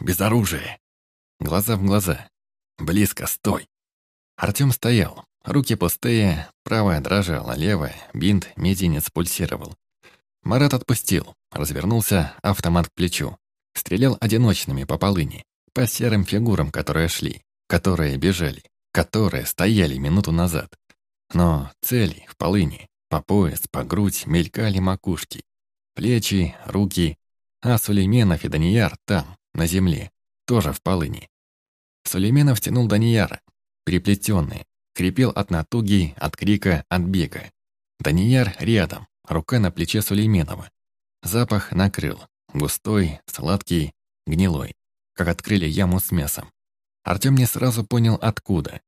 без оружия. Глаза в глаза. Близко, стой. Артём стоял. Руки пустые, правая дрожала, левая, бинт, мизинец пульсировал. Марат отпустил, развернулся, автомат к плечу. Стрелял одиночными по полыни, по серым фигурам, которые шли, которые бежали, которые стояли минуту назад. Но цели в полыни, по пояс, по грудь мелькали макушки. Плечи, руки, а Сулейменов и Данияр там, на земле, тоже в полыни. Сулейменов тянул Данияра, переплетенный, крепил от натуги, от крика, от бега. Данияр рядом, рука на плече Сулейменова. Запах накрыл, густой, сладкий, гнилой, как открыли яму с мясом. Артём не сразу понял, откуда.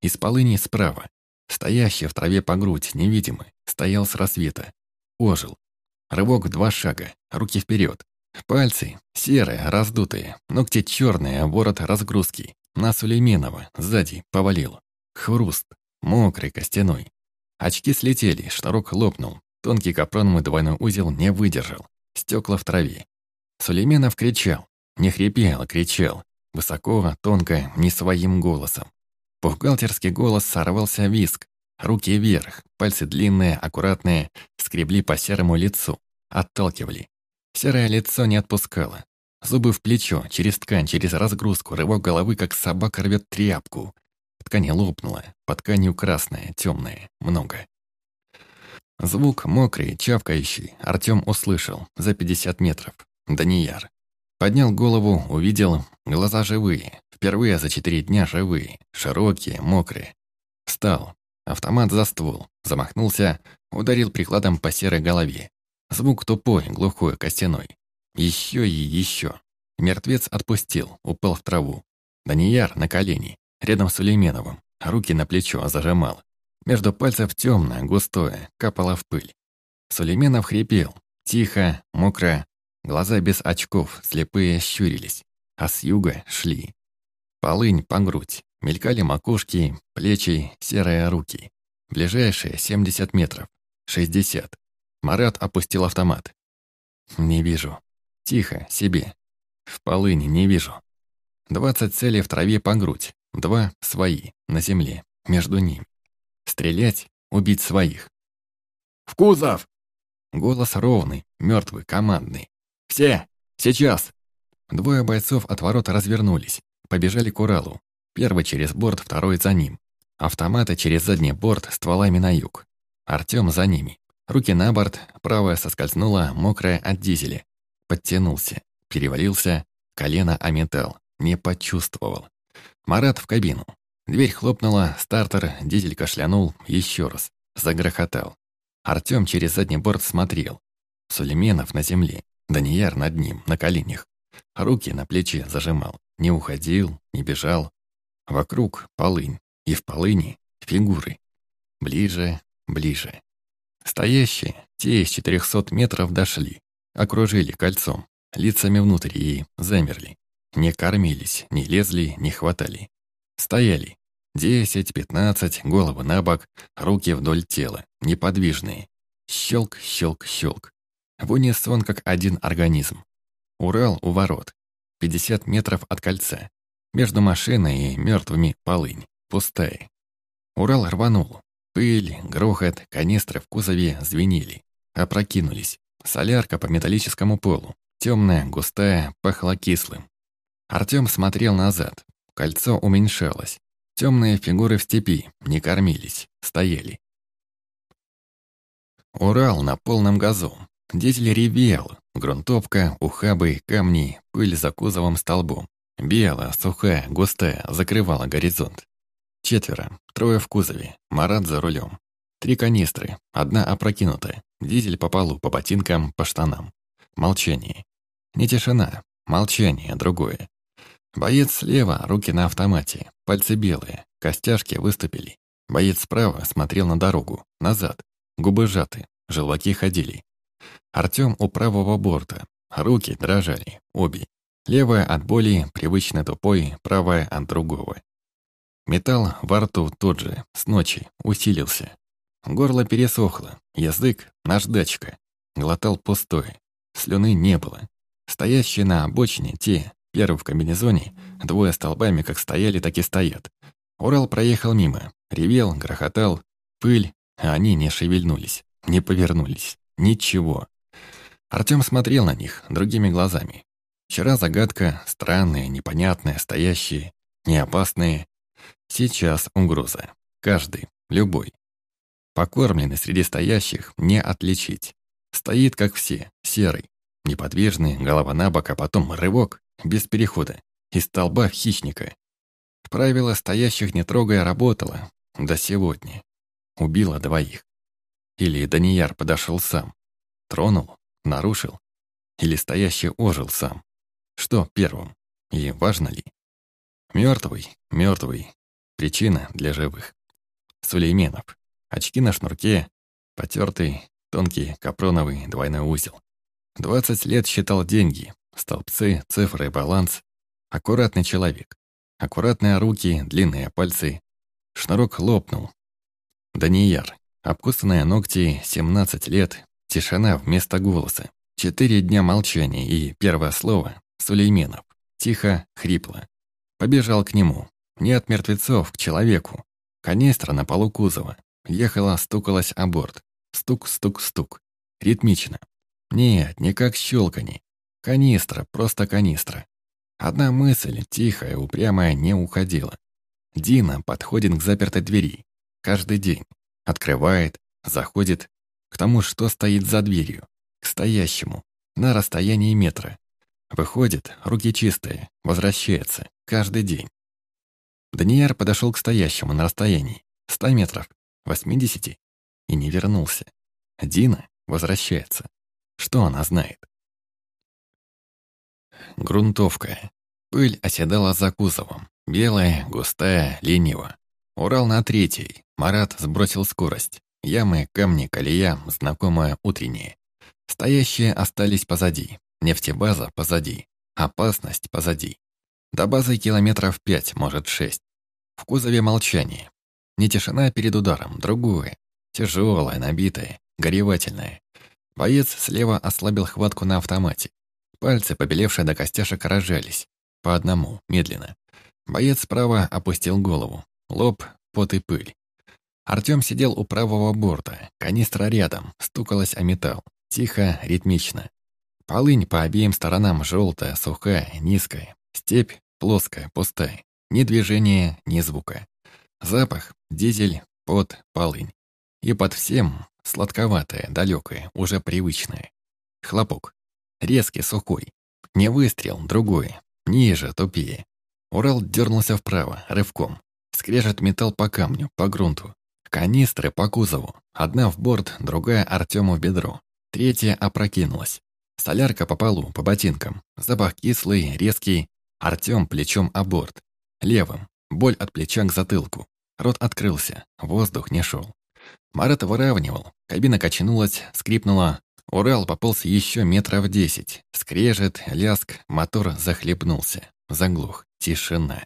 Из полыни справа, стоящий в траве по грудь, невидимый, стоял с рассвета. Ожил. Рывок два шага, руки вперед. Пальцы серые, раздутые, ногти черные, ворот разгрузки. На Сулейменова, сзади, повалил. Хруст, мокрый, костяной. Очки слетели, шнурок лопнул. Тонкий капроновый двойной узел не выдержал. Стекла в траве. Сулейменов кричал. Не хрипел, а кричал. Высоко, тонко, не своим голосом. Бухгалтерский голос сорвался виск. Руки вверх, пальцы длинные, аккуратные, скребли по серому лицу, отталкивали. Серое лицо не отпускало. Зубы в плечо, через ткань, через разгрузку, рывок головы, как собака рвет тряпку. Ткань лопнула, под тканью красная, темная, много. Звук мокрый, чавкающий, Артём услышал, за 50 метров. Данияр. Поднял голову, увидел, глаза живые, впервые за четыре дня живые, широкие, мокрые. Встал, автомат за ствол, замахнулся, ударил прикладом по серой голове. Звук тупой, глухой, костяной. Еще и еще. Мертвец отпустил, упал в траву. Данияр на колени, рядом с Сулейменовым, руки на плечо зажимал. Между пальцев темное, густое, капало в пыль. Сулейменов хрипел, тихо, мокро, глаза без очков, слепые щурились, а с юга шли. Полынь по грудь, мелькали макушки, плечи, серые руки. Ближайшие 70 метров, 60. Марат опустил автомат. «Не вижу. Тихо, себе. В полыни не вижу. Двадцать целей в траве по грудь. Два свои, на земле, между ними. Стрелять, убить своих. «В кузов!» Голос ровный, мертвый, командный. «Все! Сейчас!» Двое бойцов от ворот развернулись, побежали к Уралу. Первый через борт, второй за ним. Автоматы через задний борт, стволами на юг. Артём за ними. Руки на борт, правая соскользнула, мокрая от дизеля. Подтянулся, перевалился, колено о металл, не почувствовал. Марат в кабину. Дверь хлопнула, стартер, дизель кашлянул, еще раз. Загрохотал. Артём через задний борт смотрел. Сулейменов на земле, Данияр над ним, на коленях. Руки на плечи зажимал. Не уходил, не бежал. Вокруг полынь. И в полыни фигуры. Ближе, ближе. Стоящие, те из четырехсот метров дошли, окружили кольцом, лицами внутрь и замерли. Не кормились, не лезли, не хватали. Стояли. Десять, пятнадцать, головы на бок, руки вдоль тела, неподвижные. Щелк, щелк, щелк. В унисон, как один организм. Урал у ворот. Пятьдесят метров от кольца. Между машиной и мертвыми полынь. Пустая. Урал рванул. Пыль, грохот, канистры в кузове звенели. Опрокинулись. Солярка по металлическому полу. Темная, густая, пахла кислым. Артём смотрел назад. Кольцо уменьшалось. Темные фигуры в степи не кормились, стояли. Урал на полном газу. Дизель ревел. Грунтовка, ухабы, камни, пыль за кузовом столбом. Белая, сухая, густая, закрывала горизонт. Четверо, трое в кузове, Марат за рулем. Три канистры, одна опрокинутая, дизель по полу, по ботинкам, по штанам. Молчание. Не тишина, молчание, другое. Боец слева, руки на автомате, пальцы белые, костяшки выступили. Боец справа смотрел на дорогу, назад, губы сжаты, желваки ходили. Артём у правого борта, руки дрожали, обе. Левая от боли, привычно тупой, правая от другого. Металл во рту тот же, с ночи, усилился. Горло пересохло, язык — наждачка. Глотал пустое. Слюны не было. Стоящие на обочине те, Первый в комбинезоне, двое столбами как стояли, так и стоят. Урал проехал мимо, ревел, грохотал, пыль, а они не шевельнулись, не повернулись. Ничего. Артём смотрел на них другими глазами. Вчера загадка, странные, непонятные, стоящие, неопасные. Сейчас угроза. Каждый, любой. Покормленный среди стоящих не отличить. Стоит, как все, серый, неподвижный, голова на бок, а потом рывок, без перехода, из столба хищника. Правило стоящих не трогая работало до сегодня. Убило двоих. Или Данияр подошел сам. Тронул, нарушил. Или стоящий ожил сам. Что первым? И важно ли? Мертвый, мертвый. Причина для живых. Сулейменов. Очки на шнурке, потертый, тонкий, капроновый двойной узел. Двадцать лет считал деньги, столбцы, цифры, баланс. Аккуратный человек. Аккуратные руки, длинные пальцы. Шнурок лопнул. Данияр. Обкусанные ногти, 17 лет, тишина вместо голоса. Четыре дня молчания и первое слово — Сулейменов. Тихо, хрипло. Побежал к нему. Не от мертвецов, к человеку. Канистра на полу кузова. Ехала, стукалась о борт. Стук, стук, стук. Ритмично. Нет, не как щелканье. Канистра, просто канистра. Одна мысль, тихая, упрямая, не уходила. Дина подходит к запертой двери. Каждый день. Открывает, заходит к тому, что стоит за дверью, к стоящему, на расстоянии метра. Выходит, руки чистые, возвращается, каждый день. Данияр подошел к стоящему на расстоянии, 100 метров, 80, и не вернулся. Дина возвращается. Что она знает? Грунтовка. Пыль оседала за кузовом. Белая, густая, лениво. Урал на третий. Марат сбросил скорость. Ямы, камни, колея, знакомая утренняя. Стоящие остались позади. Нефтебаза позади. Опасность позади. До базы километров пять, может шесть. В кузове молчание. Не тишина перед ударом, другое. Тяжелое, набитое, горевательное. Боец слева ослабил хватку на автомате. Пальцы, побелевшие до костяшек, разжались. По одному, медленно. Боец справа опустил голову. Лоб, пот и пыль. Артём сидел у правого борта, канистра рядом, стукалась о металл. Тихо, ритмично. Полынь по обеим сторонам желтая, сухая, низкая. Степь плоская, пустая. Ни движения, ни звука. Запах, дизель, пот, полынь. И под всем сладковатое, далекое, уже привычное. Хлопок. Резкий, сухой. Не выстрел, другой. Ниже, тупее. Урал дернулся вправо, рывком. Скрежет металл по камню, по грунту. Канистры по кузову. Одна в борт, другая Артему в бедро. Третья опрокинулась. Солярка по полу, по ботинкам. Запах кислый, резкий. Артем плечом о борт. Левым. Боль от плеча к затылку. Рот открылся. Воздух не шел. Марат выравнивал. Кабина качнулась, скрипнула. Урал пополз еще метров десять. Скрежет, ляск, мотор захлебнулся. Заглух. Тишина.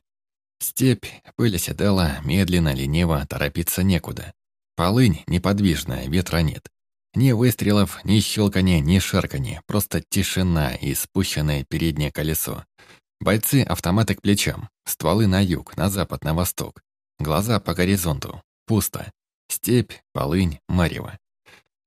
Степь, пыль оседала, медленно, лениво, торопиться некуда. Полынь неподвижная, ветра нет. Ни выстрелов, ни щелканья, ни шарканья, просто тишина и спущенное переднее колесо. Бойцы автоматы к плечам, стволы на юг, на запад, на восток. Глаза по горизонту. Пусто. Степь, полынь, марево.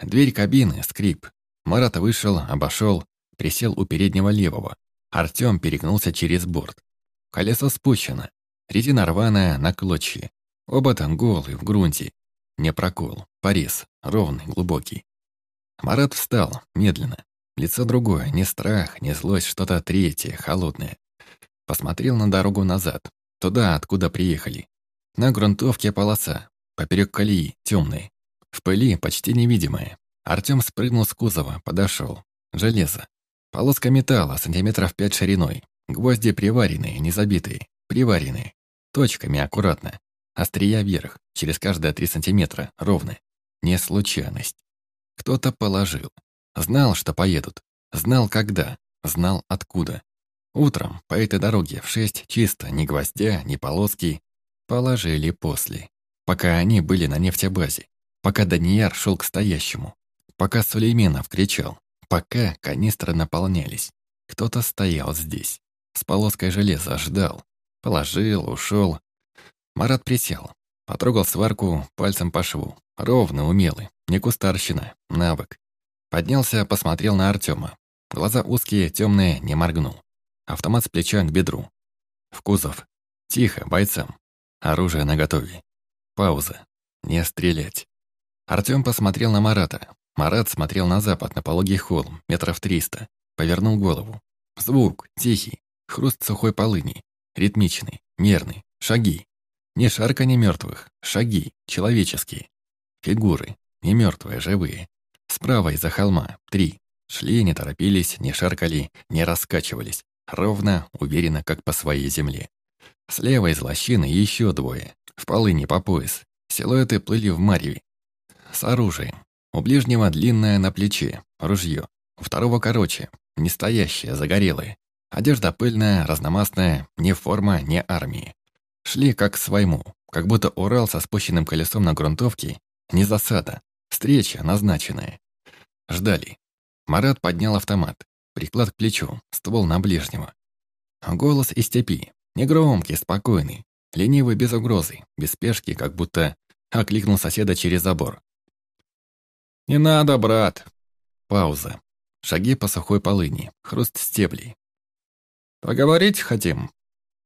Дверь кабины, скрип. Марат вышел, обошел, присел у переднего левого. Артем перегнулся через борт. Колесо спущено. Резина рваная, на клочья. Оба там голые, в грунте. Не прокол, порез, ровный, глубокий. Марат встал, медленно. Лицо другое, не страх, не злость, что-то третье, холодное. Посмотрел на дорогу назад, туда, откуда приехали. На грунтовке полоса, поперек колеи, темной. В пыли почти невидимая. Артем спрыгнул с кузова, подошел. Железо. Полоска металла, сантиметров пять шириной. Гвозди приваренные, не забитые. Приваренные. Точками аккуратно. Острия вверх, через каждые три сантиметра, ровно. Не случайность. Кто-то положил. Знал, что поедут. Знал, когда. Знал, откуда. Утром по этой дороге в шесть чисто, ни гвоздя, ни полоски. Положили после. Пока они были на нефтебазе. Пока Данияр шел к стоящему. Пока Сулейменов кричал. Пока канистры наполнялись. Кто-то стоял здесь. с полоской железа, ждал. Положил, ушел. Марат присел. Потрогал сварку пальцем по шву. Ровно, умелый. Не кустарщина, навык. Поднялся, посмотрел на Артема. Глаза узкие, темные, не моргнул. Автомат с плеча к бедру. В кузов. Тихо, бойцам. Оружие наготове. Пауза. Не стрелять. Артём посмотрел на Марата. Марат смотрел на запад, на пологий холм, метров триста. Повернул голову. Звук, тихий, хруст сухой полыни. Ритмичный, мерный, шаги. Не шарка не мертвых, шаги, человеческие. Фигуры, не мертвые, живые. Справа из-за холма, три. Шли, не торопились, не шаркали, не раскачивались. Ровно, уверенно, как по своей земле. Слева из лощины еще двое. В полыни по пояс. Силуэты плыли в мареве. С оружием. У ближнего длинное на плече, ружье. У второго короче, не стоящее, загорелое. Одежда пыльная, разномастная, не форма, не армии. Шли как к своему, как будто Урал со спущенным колесом на грунтовке, не засада, встреча назначенная. Ждали. Марат поднял автомат, приклад к плечу, ствол на ближнего. Голос из степи, негромкий, спокойный, ленивый без угрозы, без спешки, как будто окликнул соседа через забор. «Не надо, брат!» Пауза. Шаги по сухой полыни, хруст стеблей. «Поговорить хотим?»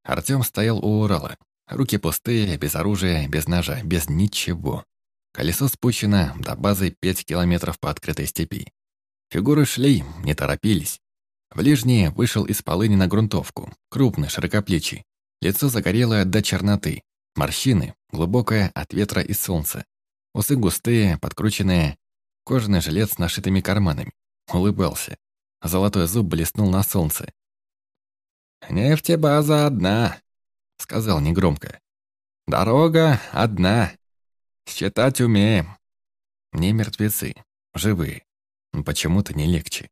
Артём стоял у Урала. Руки пустые, без оружия, без ножа, без ничего. Колесо спущено до базы пять километров по открытой степи. Фигуры шли, не торопились. Ближний вышел из полыни на грунтовку, крупный, широкоплечий. Лицо загорелое до черноты. Морщины, глубокое от ветра и солнца. Усы густые, подкрученные. Кожаный жилет с нашитыми карманами. Улыбался. Золотой зуб блеснул на солнце. «Нефтебаза одна», — сказал негромко. «Дорога одна. Считать умеем». Не мертвецы, живые. Почему-то не легче.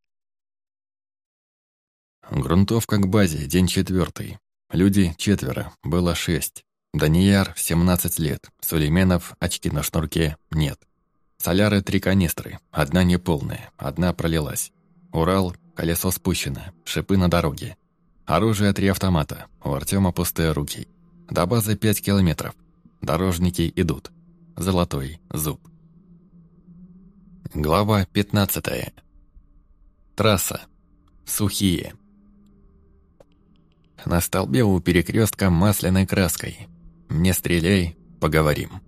Грунтовка к базе, день четвертый. Люди четверо, было шесть. Данияр, 17 лет. Сулейменов, очки на шнурке, нет. Соляры три канистры, одна неполная, одна пролилась. Урал, колесо спущено, шипы на дороге. Оружие три автомата, у Артема пустые руки. До базы пять километров. Дорожники идут. Золотой зуб. Глава 15. Трасса. Сухие. На столбе у перекрестка масляной краской. Не стреляй, поговорим.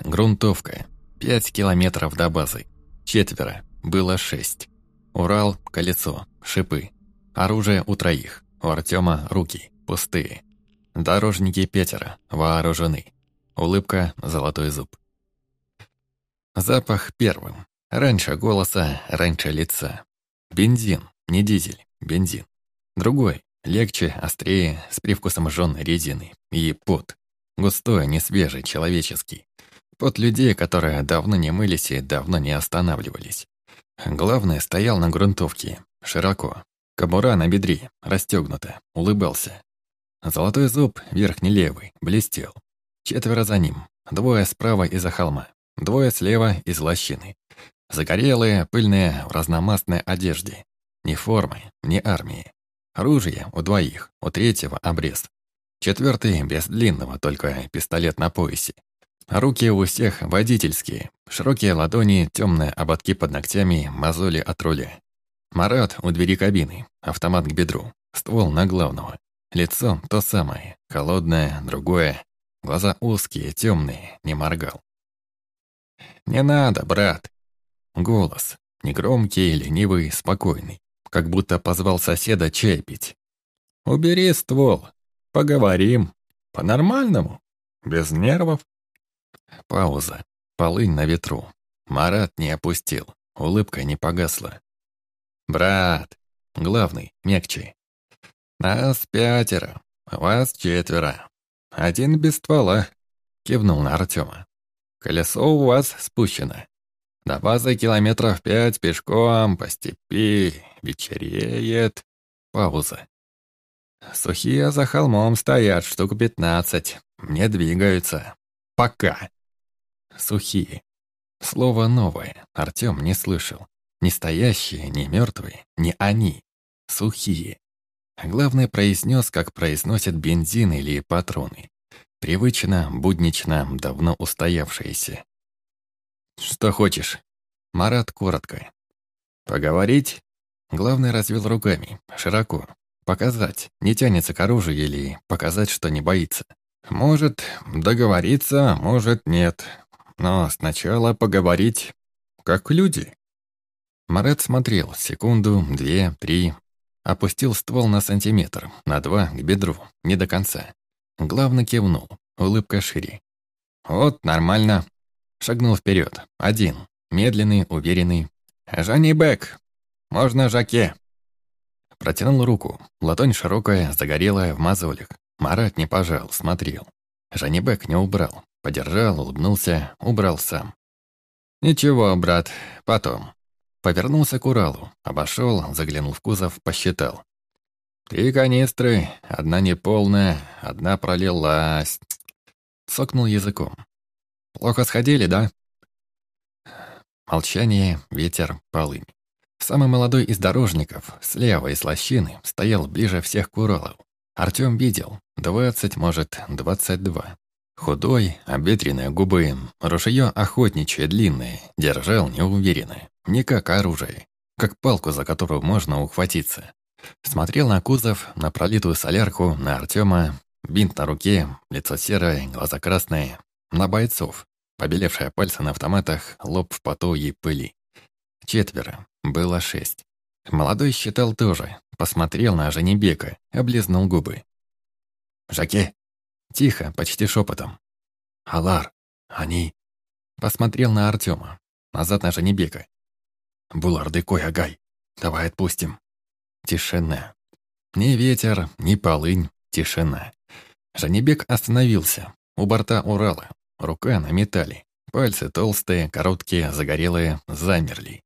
Грунтовка. Пять километров до базы. Четверо. Было шесть. Урал, колесо, шипы. Оружие у троих. У Артема руки, пустые. Дорожники пятеро, вооружены. Улыбка, золотой зуб. Запах первым. Раньше голоса, раньше лица. Бензин, не дизель, бензин. Другой, легче, острее, с привкусом жжёной резины. И пот. Густой, не свежий, человеческий. Пот людей, которые давно не мылись и давно не останавливались. Главное, стоял на грунтовке, широко, Кобура на бедре, расстегнута, улыбался. Золотой зуб, верхний левый, блестел. Четверо за ним, двое справа из-за холма, двое слева из лощины. Загорелые, пыльные, в разномастной одежде. Ни формы, ни армии. Оружие у двоих, у третьего обрез. Четвертый без длинного, только пистолет на поясе. Руки у всех водительские, широкие ладони, темные ободки под ногтями, мозоли от руля. Марат у двери кабины, автомат к бедру, ствол на главного. Лицо то самое, холодное, другое. Глаза узкие, темные, не моргал. «Не надо, брат!» Голос, негромкий, ленивый, спокойный, как будто позвал соседа чай пить. «Убери ствол, поговорим, по-нормальному, без нервов». Пауза, полынь на ветру. Марат не опустил, улыбка не погасла. «Брат, главный, мягче. Нас пятеро, вас четверо. Один без ствола», — кивнул на Артема. «Колесо у вас спущено. До базы километров пять пешком, по степи, вечереет». Пауза. «Сухие за холмом стоят, штук пятнадцать. Не двигаются. Пока». «Сухие». Слово новое, Артем не слышал. Не стоящие, не мертвые, не они. Сухие. Главное, произнес, как произносят бензин или патроны. Привычно, буднично, давно устоявшееся. «Что хочешь?» Марат коротко. «Поговорить?» Главный развел руками, широко. Показать, не тянется к оружию или показать, что не боится. Может, договориться, может, нет. Но сначала поговорить, как люди. Марат смотрел секунду, две, три. Опустил ствол на сантиметр, на два, к бедру, не до конца. Главный кивнул, улыбка шире. «Вот, нормально». Шагнул вперед. Один. Медленный, уверенный. «Жанни Бэк! Можно Жаке?» Протянул руку. Ладонь широкая, загорелая, в мозолях. Марат не пожал, смотрел. Жанибек не убрал. Подержал, улыбнулся, убрал сам. «Ничего, брат, потом». Повернулся к Уралу, обошел, заглянул в кузов, посчитал. «Три канистры, одна неполная, одна пролилась». Сокнул языком. «Плохо сходили, да?» Молчание, ветер, полынь. Самый молодой из дорожников, слева из лощины, стоял ближе всех к Уралу. Артём видел, двадцать, может, двадцать два. Худой, обветренные губы, ружье охотничье длинное, держал неуверенно, не как оружие, как палку, за которую можно ухватиться. Смотрел на кузов, на пролитую солярку, на Артема, бинт на руке, лицо серое, глаза красные, на бойцов, побелевшие пальцы на автоматах, лоб в поту и пыли. Четверо, было шесть. Молодой считал тоже, посмотрел на Женебека, облизнул губы. «Жаке!» Тихо, почти шепотом. «Алар, они...» Посмотрел на Артема, назад на Женебека. «Буларды кой агай, давай отпустим». Тишина. Ни ветер, ни полынь, тишина. Жанибек остановился, у борта Урала, рука на металле. Пальцы толстые, короткие, загорелые, замерли.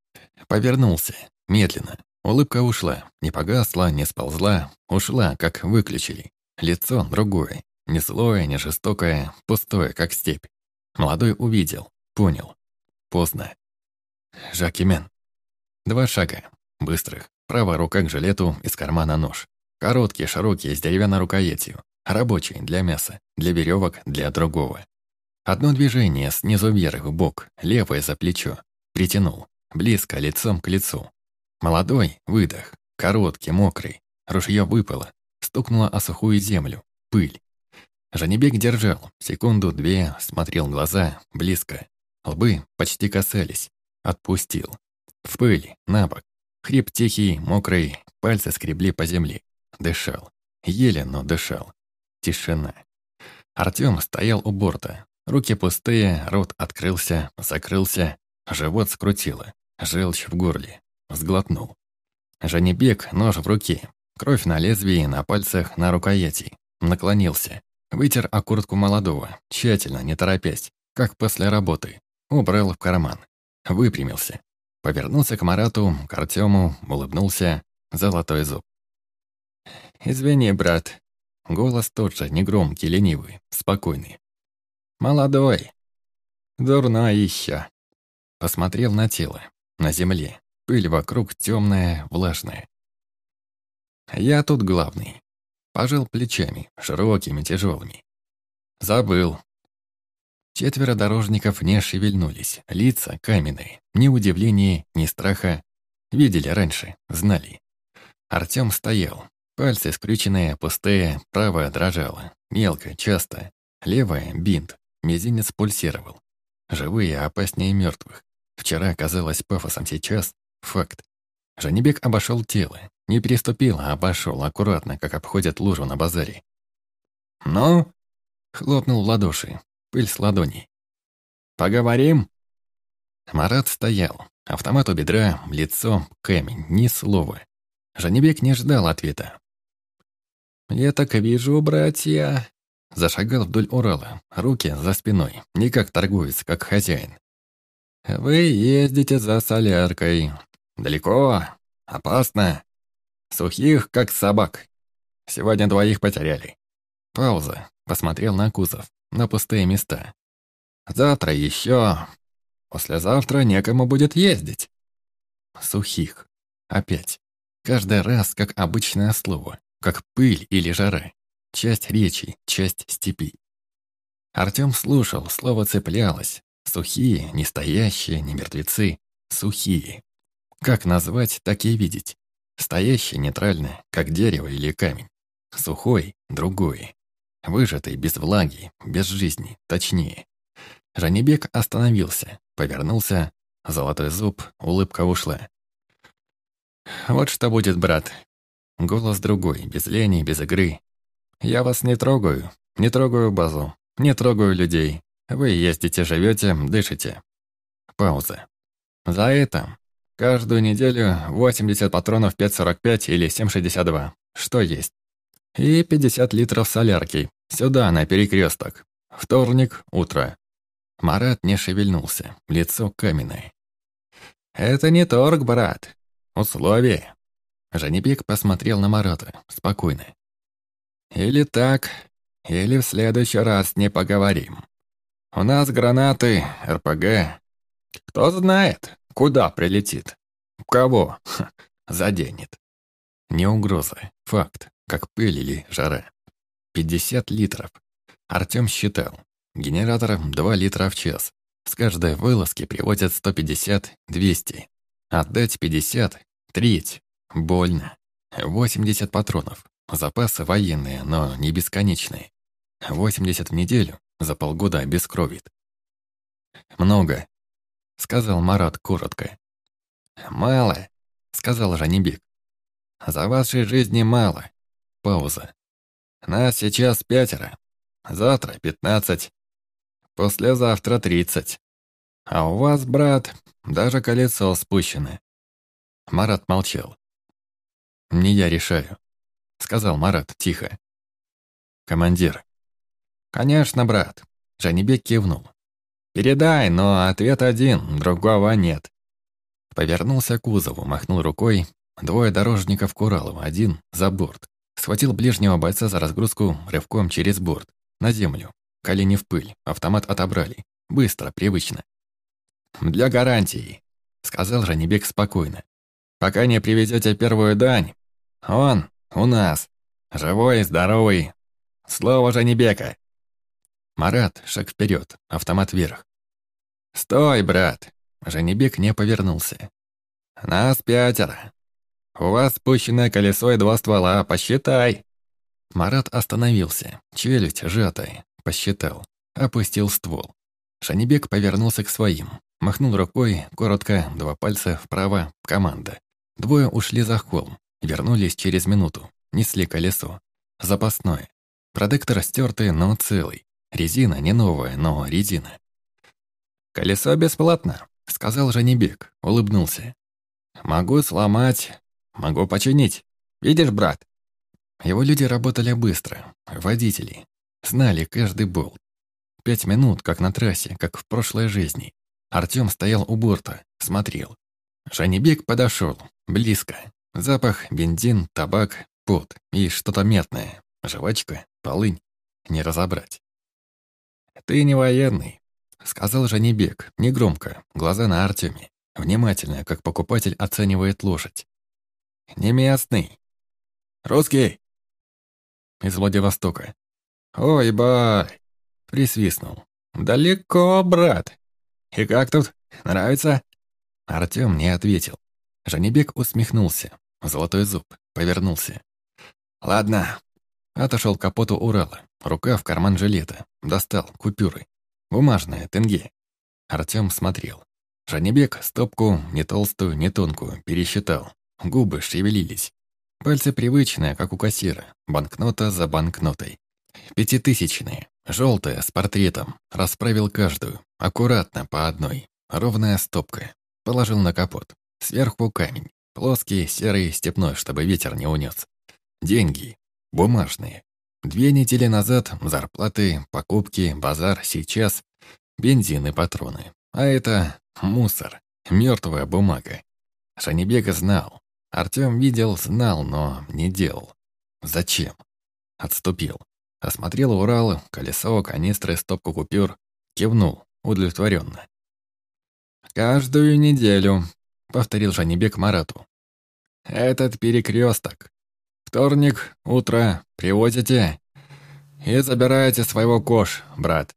Повернулся, медленно. Улыбка ушла, не погасла, не сползла, ушла, как выключили. Лицо другое, не злое, не жестокое, пустое, как степь. Молодой увидел, понял. Поздно. Жакимен. Два шага, быстрых. Правая рука к жилету, из кармана нож. Короткий, широкий, с деревянной рукоятью. Рабочий, для мяса, для веревок, для другого. Одно движение снизу вверх бок, левое за плечо. Притянул. Близко, лицом к лицу. Молодой, выдох. Короткий, мокрый. Ружье выпало. Стукнуло о сухую землю. Пыль. Жанибек держал. Секунду-две, смотрел глаза, близко. Лбы почти касались. Отпустил. В пыль, на бок. Хрип тихий, мокрый, пальцы скребли по земле. Дышал. Еле, но дышал. Тишина. Артём стоял у борта. Руки пустые, рот открылся, закрылся, живот скрутило. Желчь в горле. Сглотнул. Жанибек, нож в руке. Кровь на лезвии, на пальцах, на рукояти. Наклонился. Вытер о куртку молодого, тщательно, не торопясь, как после работы. Убрал в карман. Выпрямился. Повернулся к Марату, к Артему, улыбнулся. Золотой зуб. «Извини, брат». Голос тот же, негромкий, ленивый, спокойный. «Молодой. Дурной еще». Посмотрел на тело, на земле. Пыль вокруг темная, влажная. Я тут главный. Пожал плечами, широкими, тяжелыми. Забыл. Четверо дорожников не шевельнулись, лица каменные. Ни удивления, ни страха. Видели раньше, знали. Артём стоял. Пальцы скрюченные, пустые, правая дрожала. Мелко, часто. Левая — бинт. Мизинец пульсировал. Живые опаснее мертвых. Вчера казалось пафосом, сейчас — факт. Жанибек обошел тело. Не переступил, а обошел аккуратно, как обходят лужу на базаре. «Ну?» — хлопнул в ладоши. Пыль с ладоней. «Поговорим?» Марат стоял. Автомат у бедра, лицо, камень, ни слова. Жанибек не ждал ответа. «Я так вижу, братья...» Зашагал вдоль Урала, руки за спиной, не как торговец, как хозяин. Вы ездите за соляркой. Далеко, опасно. Сухих, как собак. Сегодня двоих потеряли. Пауза. Посмотрел на кузов, на пустые места. Завтра еще. Послезавтра некому будет ездить. Сухих. Опять. Каждый раз, как обычное слово. как пыль или жара. Часть речи, часть степи. Артем слушал, слово цеплялось. Сухие, не стоящие, не мертвецы. Сухие. Как назвать, так и видеть. Стоящий, нейтральный, как дерево или камень. Сухой, другой. Выжатый, без влаги, без жизни, точнее. Жанибек остановился, повернулся, золотой зуб, улыбка ушла. «Вот что будет, брат». Голос другой, без лени, без игры. «Я вас не трогаю, не трогаю базу, не трогаю людей. Вы ездите, живете, дышите». Пауза. «За это каждую неделю 80 патронов 5,45 или 7,62. Что есть? И 50 литров солярки. Сюда, на перекресток. Вторник, утро. Марат не шевельнулся, лицо каменное. «Это не торг, брат. Условие». Жанибек посмотрел на Марата, спокойно. «Или так, или в следующий раз не поговорим. У нас гранаты, РПГ. Кто знает, куда прилетит. Кого Ха, заденет. Не угроза, факт, как пыль или жара. 50 литров. Артем считал. Генератор 2 литра в час. С каждой вылазки приводят 150-200. Отдать 50 – треть. Больно. 80 патронов. Запасы военные, но не бесконечные. 80 в неделю за полгода обескровит. «Много», — сказал Марат коротко. «Мало», — сказал Жанибек. «За вашей жизни мало». Пауза. «Нас сейчас пятеро. Завтра пятнадцать. Послезавтра тридцать. А у вас, брат, даже колесо спущено». Марат молчал. «Не я решаю», — сказал Марат тихо. «Командир». «Конечно, брат», — Жанибек кивнул. «Передай, но ответ один, другого нет». Повернулся к кузову, махнул рукой. Двое дорожников Куралова, один за борт. Схватил ближнего бойца за разгрузку рывком через борт. На землю. Колени в пыль. Автомат отобрали. Быстро, привычно. «Для гарантии», — сказал Жанибек спокойно. «Пока не привезете первую дань, он у нас. Живой, здоровый. Слово Жанибека». Марат, шаг вперед, автомат вверх. «Стой, брат!» Жанибек не повернулся. «Нас пятеро. У вас спущенное колесо и два ствола, посчитай!» Марат остановился, челюсть сжатая, посчитал, опустил ствол. Шанибек повернулся к своим, махнул рукой, коротко, два пальца вправо, команда. Двое ушли за холм, вернулись через минуту, несли колесо. Запасное. Продектор стертый, но целый. Резина не новая, но резина. «Колесо бесплатно», — сказал Жанибек, улыбнулся. «Могу сломать, могу починить. Видишь, брат?» Его люди работали быстро, водители. Знали каждый болт. Пять минут, как на трассе, как в прошлой жизни. Артём стоял у борта, смотрел. Жанибек подошел, близко. Запах, бензин, табак, пот и что-то метное. Жвачка, полынь. Не разобрать. «Ты не военный», — сказал Жанибек, негромко, глаза на Артеме, внимательно, как покупатель оценивает лошадь. «Не местный. Русский?» Из Владивостока. «Ой, бай!» — присвистнул. «Далеко, брат. И как тут? Нравится?» Артем не ответил. Жанибек усмехнулся. Золотой зуб. Повернулся. «Ладно». Отошел к капоту Урала. Рука в карман жилета. Достал купюры. Бумажная, тенге. Артём смотрел. Жанибек стопку, не толстую, не тонкую, пересчитал. Губы шевелились. Пальцы привычные, как у кассира. Банкнота за банкнотой. Пятитысячные. Желтая, с портретом. Расправил каждую. Аккуратно, по одной. Ровная стопка. Положил на капот. Сверху камень. Плоский, серый, степной, чтобы ветер не унес. Деньги. Бумажные. Две недели назад зарплаты, покупки, базар, сейчас бензин и патроны. А это мусор, мертвая бумага. Шанибека знал. Артем видел, знал, но не делал. Зачем? Отступил. Осмотрел Урал, колесо, канистры, стопку купюр. Кивнул, удовлетворенно. «Каждую неделю», — повторил Жанибек Марату. «Этот перекресток. Вторник, утро, привозите и забираете своего кош, брат».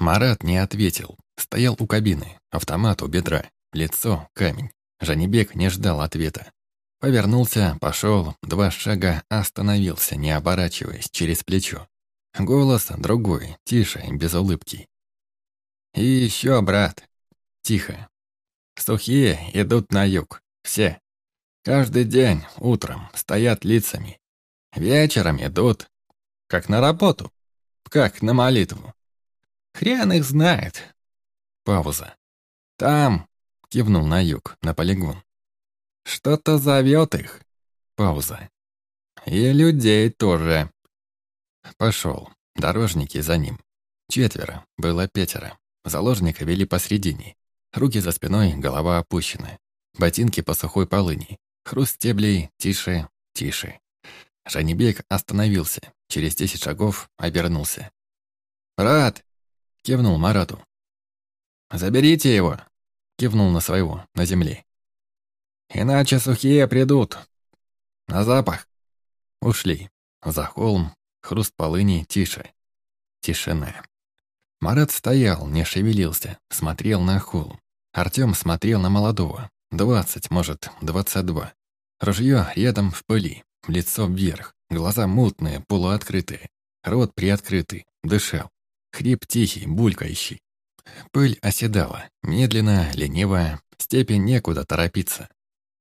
Марат не ответил. Стоял у кабины, автомат у бедра, лицо — камень. Жанибек не ждал ответа. Повернулся, пошел, два шага, остановился, не оборачиваясь, через плечо. Голос другой, тише, без улыбки. «И еще, брат!» Тихо. «Сухие идут на юг. Все. Каждый день, утром, стоят лицами. Вечером идут. Как на работу. Как на молитву. Хрен их знает». Пауза. «Там!» — кивнул на юг, на полигон. «Что-то зовет их». Пауза. «И людей тоже». Пошел. Дорожники за ним. Четверо, было пятеро. Заложника вели посредине. Руки за спиной, голова опущена. Ботинки по сухой полыни. Хруст стеблей, тише, тише. Жанибек остановился. Через десять шагов обернулся. «Брат!» — кивнул Марату. «Заберите его!» — кивнул на своего, на земле. «Иначе сухие придут. На запах!» Ушли. За холм, Хруст полыни тише. Тишина. Марат стоял, не шевелился, смотрел на холм. Артём смотрел на молодого. Двадцать, может, двадцать два. Ружье рядом в пыли, лицо вверх, глаза мутные, полуоткрытые, рот приоткрытый, дышал. Хрип тихий, булькающий. Пыль оседала, медленно, лениво, степень некуда торопиться.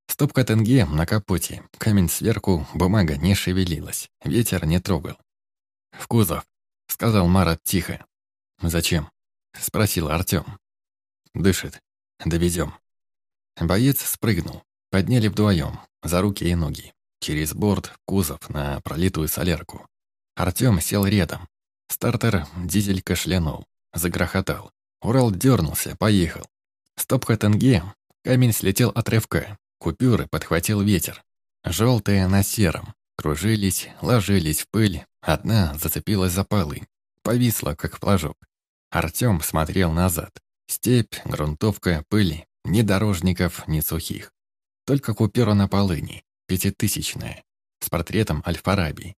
Стопка тенге на капоте, камень сверху, бумага не шевелилась, ветер не трогал. «В кузов», — сказал Марат тихо. «Зачем?» — спросил Артём. «Дышит. Довезём». Боец спрыгнул. Подняли вдвоем, за руки и ноги. Через борт, кузов, на пролитую солярку. Артём сел рядом. Стартер дизель кашлянул, загрохотал. Урал дернулся, поехал. Стопка тенге, камень слетел от рывка. Купюры подхватил ветер. Желтые на сером. Кружились, ложились в пыль, Одна зацепилась за полынь, повисла, как флажок. Артём смотрел назад. Степь, грунтовка, пыль, ни дорожников, ни сухих. Только купюра на полыни, пятитысячная, с портретом Аль-Фараби.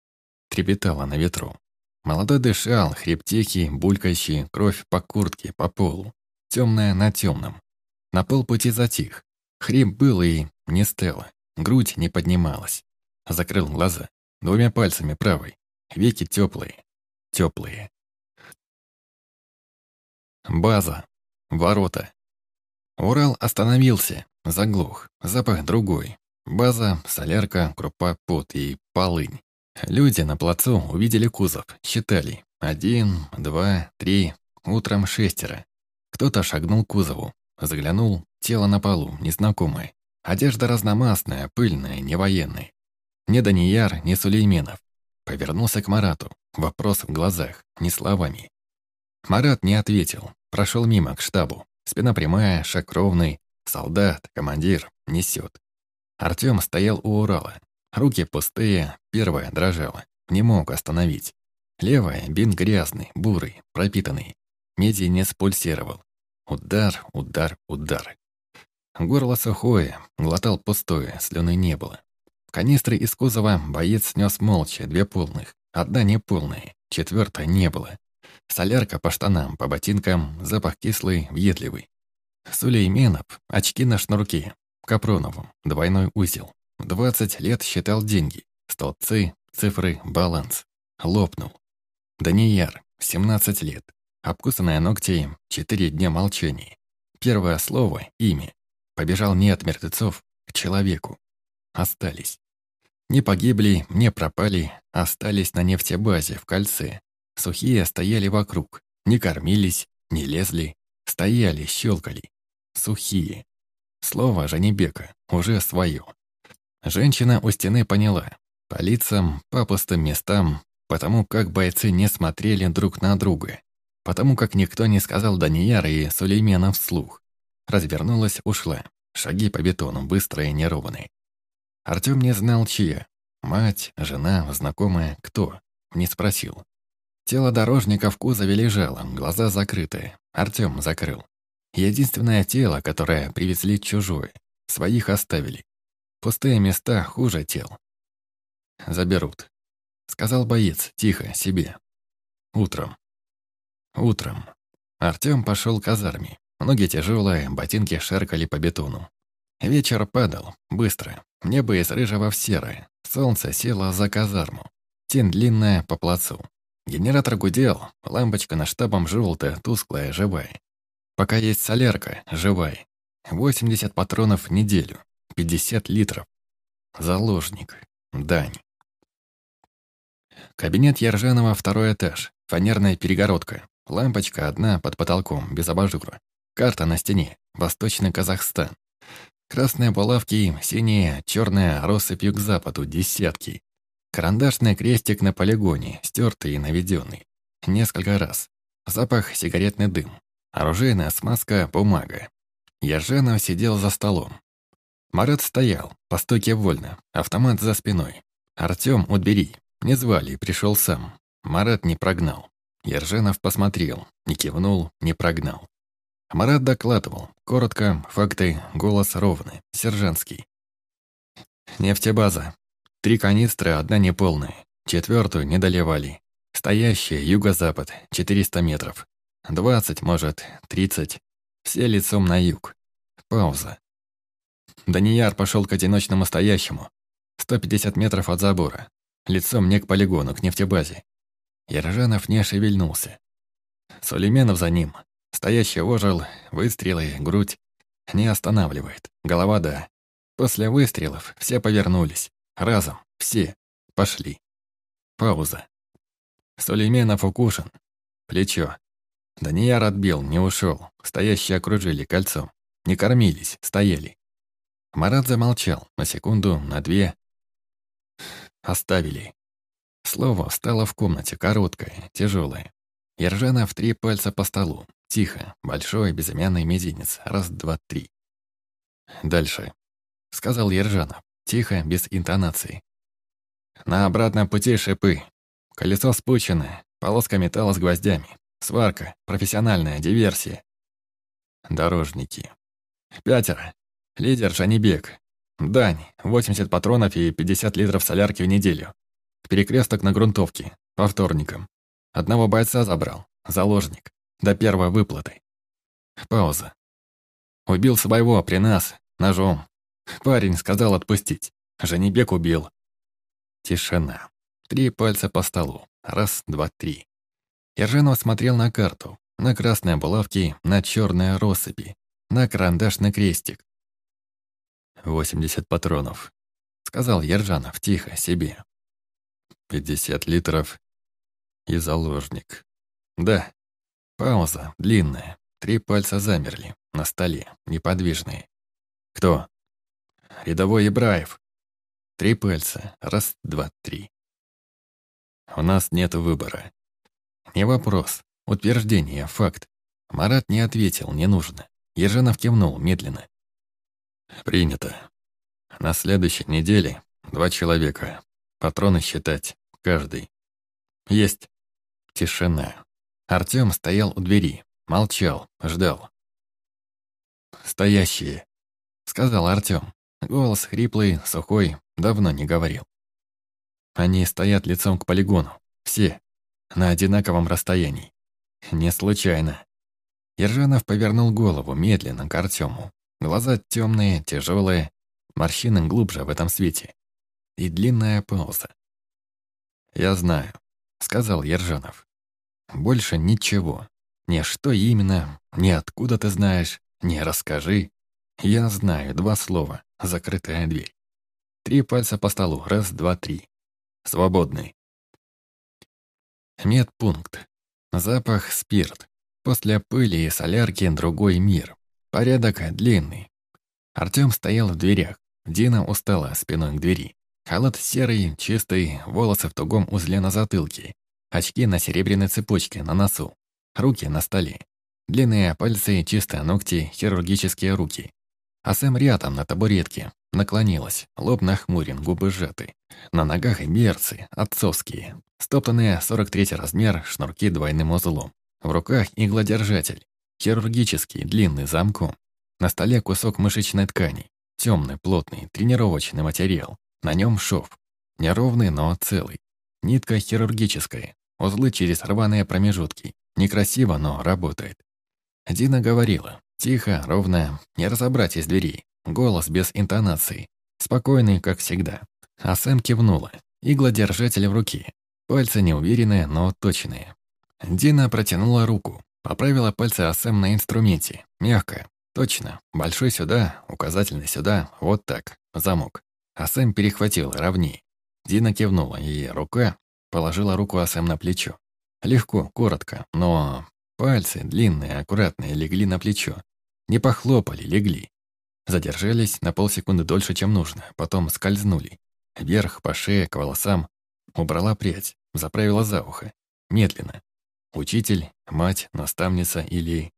Трепетала на ветру. Молодой дышал, хребтехий, булькающий, кровь по куртке, по полу. Темная на темном. На полпути затих. Хрип был и не стело. Грудь не поднималась. Закрыл глаза. Двумя пальцами правой. Веки теплые, теплые. База. Ворота. Урал остановился, заглох. Запах другой. База, солярка, крупа, пот и полынь. Люди на плацу увидели кузов, считали. Один, два, три, утром шестеро. Кто-то шагнул к кузову, заглянул, тело на полу, незнакомое. Одежда разномастная, пыльная, не военная. Ни Данияр, ни Сулейменов. Повернулся к Марату. Вопрос в глазах, не словами. Марат не ответил. Прошел мимо, к штабу. Спина прямая, шаг ровный. Солдат, командир, несет. Артем стоял у Урала. Руки пустые, первая дрожала. Не мог остановить. Левая, бинт грязный, бурый, пропитанный. Меди не спульсировал. Удар, удар, удар. Горло сухое, глотал пустое, слюны не было. Канистры из кузова боец снес молча, две полных. Одна неполная, четвертая не было. Солярка по штанам, по ботинкам, запах кислый, въедливый. Сулейменов, очки на шнурке, Капроновым, двойной узел. Двадцать лет считал деньги, столбцы, цифры, баланс. Лопнул. Данияр, семнадцать лет. Обкусанная ногти, четыре дня молчания. Первое слово, имя. Побежал не от мертвецов, к человеку. Остались. Не погибли, не пропали, остались на нефтебазе в кольце. Сухие стояли вокруг, не кормились, не лезли, стояли, щелкали. Сухие. Слово Жанибека уже свое. Женщина у стены поняла. По лицам, по пустым местам, потому как бойцы не смотрели друг на друга, потому как никто не сказал Данияр и Сулеймена вслух. Развернулась, ушла. Шаги по бетону, быстрые, неровные. Артём не знал, чья. Мать, жена, знакомая, кто. Не спросил. Тело дорожника в кузове лежало, глаза закрыты. Артём закрыл. Единственное тело, которое привезли чужое. Своих оставили. Пустые места хуже тел. Заберут. Сказал боец, тихо, себе. Утром. Утром. Артём пошел к казарме. Ноги тяжелые, ботинки шаркали по бетону. Вечер падал, быстро. Небо из рыжего в серое. Солнце село за казарму. Тень длинная по плацу. Генератор гудел, лампочка на штабом желтая, тусклая, живая. Пока есть солярка, живая. 80 патронов в неделю, 50 литров. Заложник. Дань. Кабинет Ержанова, второй этаж. Фанерная перегородка. Лампочка одна под потолком, без абажура. Карта на стене. Восточный Казахстан. Красные булавки, синие, черные, россыпью к западу, десятки. Карандашный крестик на полигоне, стертый и наведенный. Несколько раз. Запах, сигаретный дым. Оружейная смазка, бумага. Ержанов сидел за столом. Марат стоял, по стойке вольно, автомат за спиной. Артём у. Не звали, пришел сам. Марат не прогнал. Ержанов посмотрел, не кивнул, не прогнал. Марат докладывал. Коротко, факты, голос ровный, сержантский. Нефтебаза. Три канистры, одна неполная. Четвертую не доливали. Стоящая, юго-запад, 400 метров. 20, может, 30. Все лицом на юг. Пауза. Данияр пошел к одиночному стоящему. 150 метров от забора. Лицом не к полигону, к нефтебазе. Ержанов не шевельнулся. Сулейменов за ним. Стоящий ожил, выстрелы, грудь. Не останавливает. Голова, да. После выстрелов все повернулись. Разом. Все. Пошли. Пауза. Сулейменов укушен. Плечо. Данияр отбил, не ушел. Стоящие окружили кольцом. Не кормились, стояли. Марат замолчал на секунду, на две. Оставили. Слово стало в комнате короткое, тяжелое. Ержана в три пальца по столу. Тихо, большой безымянный мизинец. Раз, два, три. Дальше. Сказал Ержанов. Тихо, без интонации. На обратном пути шипы. Колесо спущено, полоска металла с гвоздями. Сварка, профессиональная, диверсия. Дорожники. Пятеро. Лидер Жанибек. Дань, 80 патронов и 50 литров солярки в неделю. Перекресток на грунтовке, по вторникам. Одного бойца забрал, заложник, до первой выплаты. Пауза. Убил своего при нас, ножом. Парень сказал отпустить. Жанибек убил. Тишина. Три пальца по столу. Раз, два, три. Ержанов смотрел на карту, на красные булавки, на черные россыпи, на карандашный крестик. «Восемьдесят патронов», — сказал Ержанов тихо себе. «Пятьдесят литров и заложник». «Да». Пауза, длинная. Три пальца замерли, на столе, неподвижные. «Кто?» «Рядовой Ибраев». Три пальца. Раз, два, три. «У нас нет выбора», не вопрос. Утверждение, факт. Марат не ответил, не нужно. Ежанов кивнул медленно. Принято. На следующей неделе два человека. Патроны считать. Каждый. Есть. Тишина. Артём стоял у двери. Молчал, ждал. «Стоящие», — сказал Артём. Голос хриплый, сухой, давно не говорил. Они стоят лицом к полигону. Все на одинаковом расстоянии. Не случайно. Ержанов повернул голову медленно к Артему. Глаза темные, тяжелые, морщины глубже в этом свете. И длинная пауза. «Я знаю», — сказал Ержанов. «Больше ничего. Не что именно, ни откуда ты знаешь, не расскажи. Я знаю два слова, закрытая дверь. Три пальца по столу, раз, два, три. Свободный. Медпункт. Запах спирт. После пыли и солярки другой мир. Порядок длинный. Артём стоял в дверях. Дина устала спиной к двери. Халат серый, чистый, волосы в тугом узле на затылке. Очки на серебряной цепочке на носу. Руки на столе. Длинные пальцы, чистые ногти, хирургические руки. А Сэм рядом на табуретке. Наклонилась, лоб нахмурен, губы сжаты. На ногах берцы, отцовские. Стоптанные 43 размер, шнурки двойным узлом. В руках иглодержатель. Хирургический, длинный, замком. На столе кусок мышечной ткани. Темный, плотный, тренировочный материал. На нем шов. Неровный, но целый. Нитка хирургическая. Узлы через рваные промежутки. Некрасиво, но работает. Дина говорила. Тихо, ровно, не разобрать из дверей. Голос без интонации. Спокойный, как всегда. А Сэм кивнула. Иглодержатель в руки. Пальцы неуверенные, но точные. Дина протянула руку. Поправила пальцы Асэм на инструменте. Мягко. Точно. Большой сюда, указательный сюда. Вот так. Замок. Асэм перехватил ровней. Дина кивнула, и рука положила руку Асэм на плечо. Легко, коротко, но пальцы, длинные, аккуратные, легли на плечо. Не похлопали, легли. Задержались на полсекунды дольше, чем нужно, потом скользнули. Вверх, по шее, к волосам. Убрала прядь, заправила за ухо. Медленно. Учитель, мать, наставница или...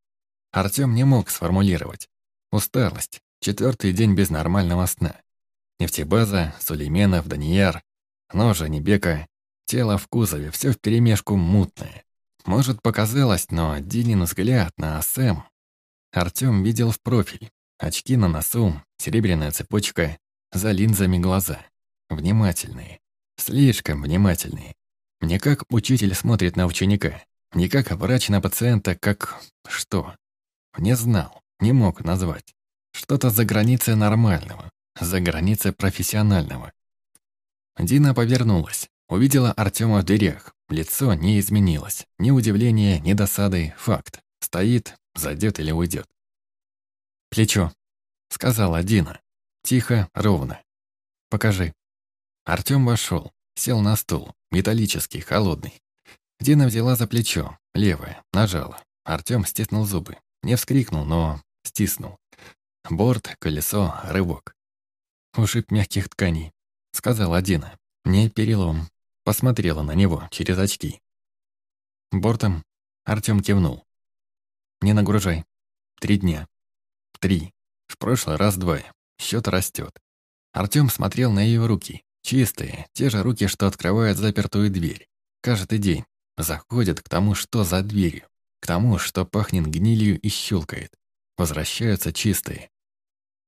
Артём не мог сформулировать. Усталость. Четвертый день без нормального сна. Нефтебаза, Сулейменов, Данияр, ножа, Небека, тело в кузове, все вперемешку мутное. Может, показалось, но Динин взгляд на Сэм Артём видел в профиль. Очки на носу, серебряная цепочка, за линзами глаза. Внимательные. Слишком внимательные. Не как учитель смотрит на ученика, не как врач на пациента, как... что? Не знал, не мог назвать. Что-то за границей нормального, за границей профессионального. Дина повернулась, увидела Артема в дверях. Лицо не изменилось. Ни удивления, ни досады, факт. Стоит, зайдет или уйдет. «Плечо», — сказала Дина. Тихо, ровно. «Покажи». Артем вошел, сел на стул, металлический, холодный. Дина взяла за плечо, левое, нажала. Артем стиснул зубы. Не вскрикнул, но стиснул. Борт, колесо, рывок. «Ушиб мягких тканей», — сказала Дина. «Не перелом». Посмотрела на него через очки. Бортом Артем кивнул. «Не нагружай. Три дня. Три. В прошлый раз два. Счет растет. Артем смотрел на ее руки. Чистые, те же руки, что открывают запертую дверь. Каждый день. Заходят к тому, что за дверью. К тому, что пахнет гнилью и щелкает. Возвращаются чистые.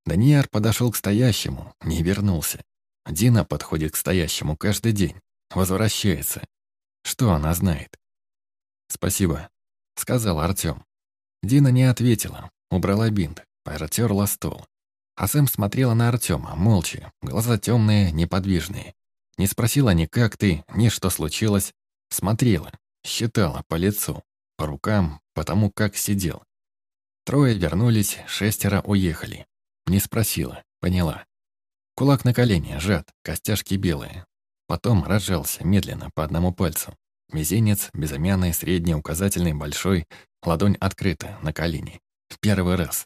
Даниэр подошел к стоящему, не вернулся. Дина подходит к стоящему каждый день. Возвращается. Что она знает? «Спасибо», — сказал Артём. Дина не ответила, убрала бинт, протерла стол. А Сэм смотрела на Артема, молча, глаза темные, неподвижные. Не спросила ни как ты, ни что случилось. Смотрела, считала по лицу, по рукам, по тому, как сидел. Трое вернулись, шестеро уехали. Не спросила, поняла. Кулак на колени, сжат, костяшки белые. Потом разжался медленно по одному пальцу. Мизинец, безымянный, средний, указательный, большой, ладонь открыта, на колени. В первый раз.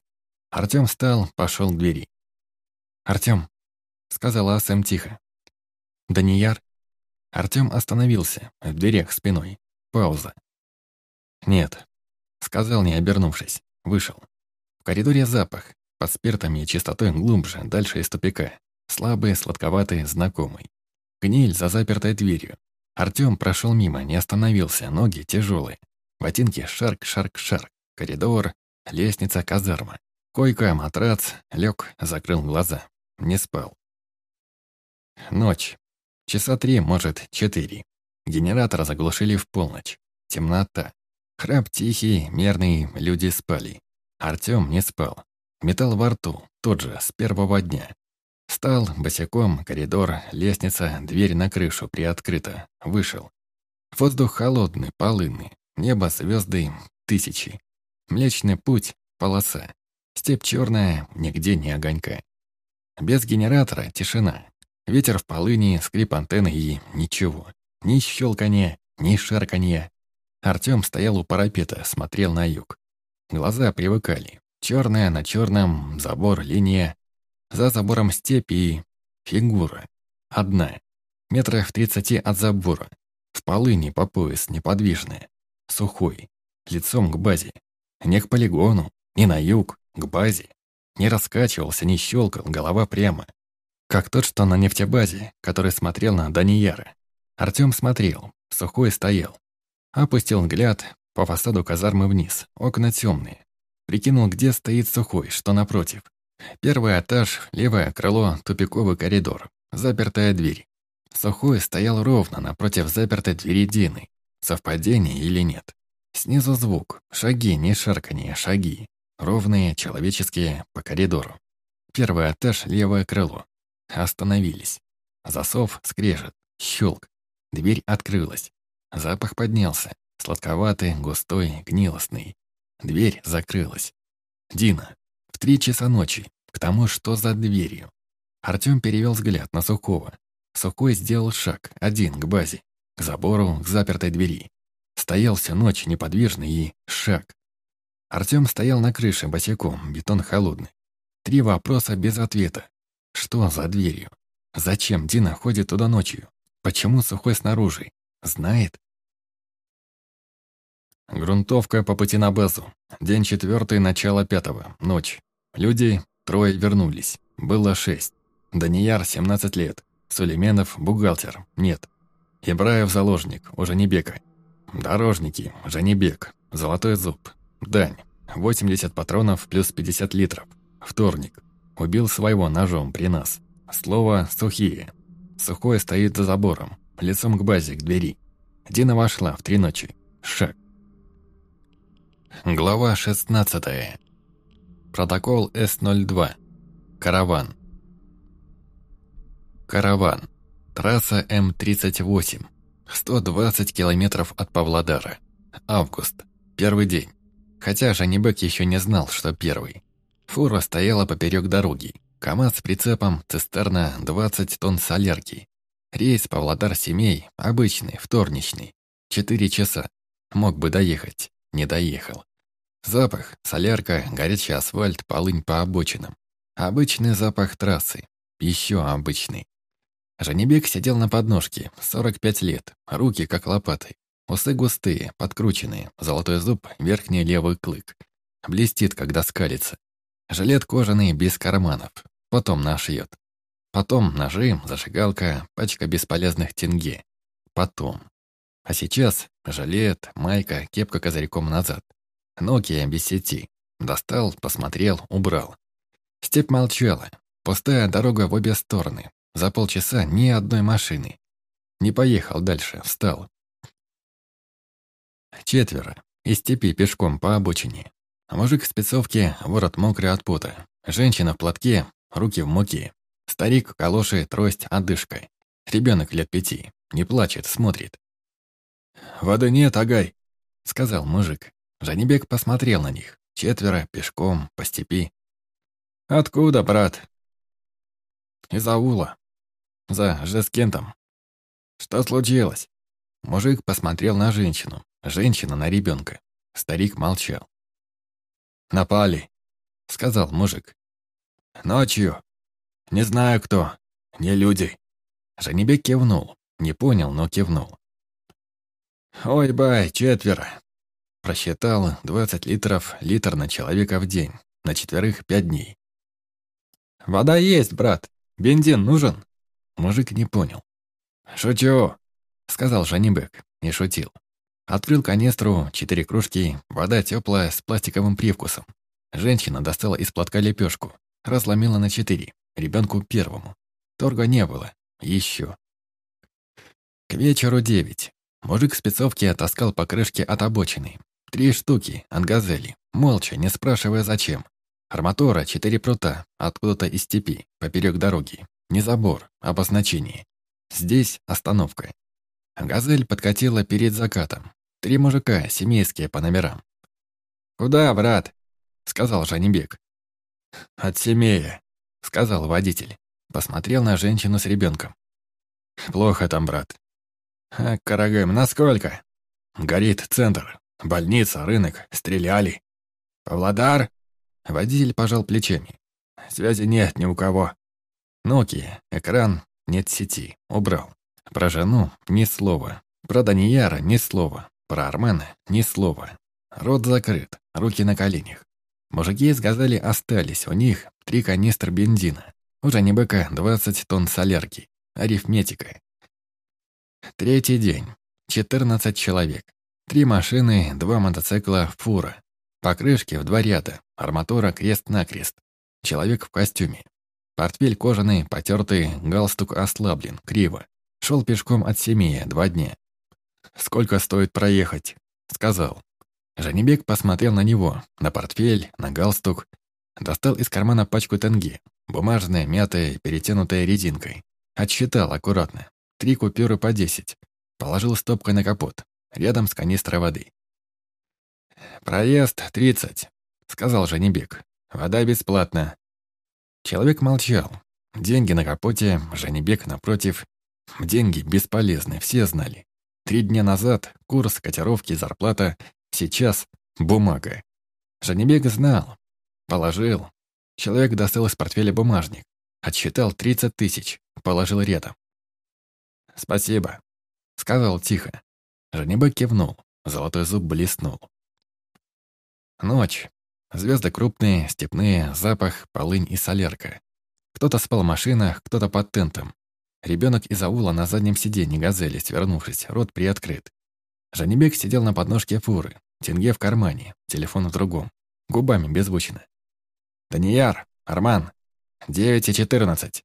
Артём встал, пошел к двери. «Артём», — сказала Асэм тихо. «Данияр?» Артём остановился, в дверях спиной. Пауза. «Нет», — сказал, не обернувшись. Вышел. В коридоре запах. Под спиртом и чистотой глубже, дальше из тупика. Слабый, сладковатый, знакомый. Гниль за запертой дверью. Артём прошел мимо, не остановился, ноги тяжелые. Ботинки шарк-шарк-шарк. Коридор, лестница, казарма. Койка, матрац, лег, закрыл глаза. Не спал. Ночь. Часа три, может, четыре. Генератор заглушили в полночь. Темнота. Храп тихий, мерный, люди спали. Артём не спал. Металл во рту, тот же, с первого дня. Встал, босиком, коридор, лестница, дверь на крышу приоткрыта. Вышел. Воздух холодный, полынный. Небо, звезды, тысячи. Млечный путь, полоса. Степь черная, нигде не огонька. Без генератора тишина. Ветер в полыни, скрип антенны и ничего. Ни щелканья, ни шарканья. Артём стоял у парапета, смотрел на юг. Глаза привыкали. Черная на черном, забор, линия. За забором степь и... фигура. Одна. Метрах в тридцати от забора. В полыни по пояс, неподвижная. Сухой. Лицом к базе. Не к полигону, не на юг, к базе. Не раскачивался, не щелкал, голова прямо. Как тот, что на нефтебазе, который смотрел на Данияра. Артём смотрел, сухой стоял. Опустил взгляд по фасаду казармы вниз, окна темные. Прикинул, где стоит сухой, что напротив. Первый этаж, левое крыло, тупиковый коридор, запертая дверь. Сухой стоял ровно напротив запертой двери Дины. Совпадение или нет? Снизу звук. Шаги, не шарканье, шаги. Ровные, человеческие, по коридору. Первый этаж, левое крыло. Остановились. Засов скрежет. Щелк. Дверь открылась. Запах поднялся. Сладковатый, густой, гнилостный. Дверь закрылась. Дина. В три часа ночи. К тому, что за дверью. Артём перевел взгляд на Сухого. Сухой сделал шаг, один, к базе. К забору, к запертой двери. Стоял всю ночь неподвижный и шаг. Артём стоял на крыше босиком, бетон холодный. Три вопроса без ответа. Что за дверью? Зачем Дина ходит туда ночью? Почему Сухой снаружи? Знает? Грунтовка по пути на базу. День четвертый, начало пятого. Ночь. Люди, трое вернулись. Было шесть. Данияр, 17 лет. Сулейменов, бухгалтер. Нет. Ибраев, заложник. Уже не бега. Дорожники. Жанибек. Золотой зуб. Дань. 80 патронов плюс 50 литров. Вторник. Убил своего ножом при нас. Слово «сухие». Сухой стоит за забором, лицом к базе, к двери. Дина вошла в три ночи. Шаг. Глава 16. Протокол С-02. Караван. Караван. Трасса М-38. 120 километров от Павлодара. Август. Первый день. Хотя Жанибек еще не знал, что первый. Фура стояла поперек дороги. КамАЗ с прицепом, цистерна, 20 тонн солярки. Рейс Павлодар-Семей, обычный, вторничный. Четыре часа. Мог бы доехать. Не доехал. Запах, солярка, горячий асфальт, полынь по обочинам. Обычный запах трассы. Еще обычный. Жанибек сидел на подножке, 45 лет, руки как лопаты. Усы густые, подкрученные, золотой зуб, верхний левый клык. Блестит, когда скалится. Жилет кожаный, без карманов. Потом нашьет. Потом ножи, зажигалка, пачка бесполезных тенге. Потом. А сейчас жилет, майка, кепка козырьком назад. Nokia без сети. Достал, посмотрел, убрал. Степь молчала. Пустая дорога в обе стороны. За полчаса ни одной машины. Не поехал дальше, встал. Четверо. Из степи пешком по обочине. Мужик в спецовке, ворот мокрый от пота. Женщина в платке, руки в муке. Старик, калоши, трость, одышка. Ребенок лет пяти. Не плачет, смотрит. «Воды нет, Агай», — сказал мужик. Жанибек посмотрел на них. Четверо, пешком, по степи. «Откуда, брат?» «Из аула. За Жескентом». «Что случилось?» Мужик посмотрел на женщину, женщина на ребенка. Старик молчал. «Напали», — сказал мужик. «Ночью. Не знаю кто. Не люди». Жанибек кивнул. Не понял, но кивнул. «Ой, бай, четверо». Просчитал 20 литров, литр на человека в день. На четверых пять дней. «Вода есть, брат. Бензин нужен?» Мужик не понял. «Шучу», — сказал Жанибек. Не шутил. Открыл канистру, четыре кружки, вода теплая, с пластиковым привкусом. Женщина достала из платка лепешку, разломила на четыре, ребенку первому. Торга не было. Еще. К вечеру девять. Мужик в спецовке оттаскал покрышки от обочины. Три штуки, от газели, молча, не спрашивая зачем. Арматура, четыре прута, откуда-то из степи, поперек дороги. Не забор, обозначение. Здесь остановка. Газель подкатила перед закатом. Три мужика, семейские по номерам. «Куда, брат?» — сказал Жанибек. «От семея», — сказал водитель. Посмотрел на женщину с ребенком. «Плохо там, брат». «А, Карагэм, насколько?» «Горит центр. Больница, рынок. Стреляли». «Павлодар?» Водитель пожал плечами. «Связи нет ни у кого». Nokia, экран, нет сети. Убрал. Про жену ни слова. Про Данияра ни слова. Про Армена ни слова. Рот закрыт, руки на коленях. Мужики из «Газели» остались, у них три канистры бензина. Уже не быка 20 тонн солярки. Арифметика. Третий день. 14 человек. Три машины, два мотоцикла, фура. Покрышки в два ряда, арматура крест-накрест. Человек в костюме. Портфель кожаный, потертый, галстук ослаблен, криво. Шел пешком от семьи два дня. «Сколько стоит проехать?» Сказал. Жанибек посмотрел на него, на портфель, на галстук. Достал из кармана пачку тенге, бумажная, мятая, перетянутая резинкой. Отсчитал аккуратно. Три купюры по десять. Положил стопкой на капот, рядом с канистрой воды. «Проезд тридцать», — сказал Жанибек. «Вода бесплатна». Человек молчал. Деньги на капоте, Жанибек напротив. Деньги бесполезны, все знали. Три дня назад курс, котировки, зарплата. Сейчас бумага. Жанибек знал. Положил. Человек достал из портфеля бумажник. Отсчитал 30 тысяч. Положил рядом. «Спасибо», — сказал тихо. Жанибек кивнул. Золотой зуб блеснул. Ночь. Звезды крупные, степные, запах, полынь и солярка. Кто-то спал в машинах, кто-то под тентом. Ребенок из аула на заднем сиденье газели, свернувшись, рот приоткрыт. Жанибек сидел на подножке фуры, тенге в кармане, телефон в другом, губами беззвучно. «Данияр! Арман! Девять и четырнадцать!»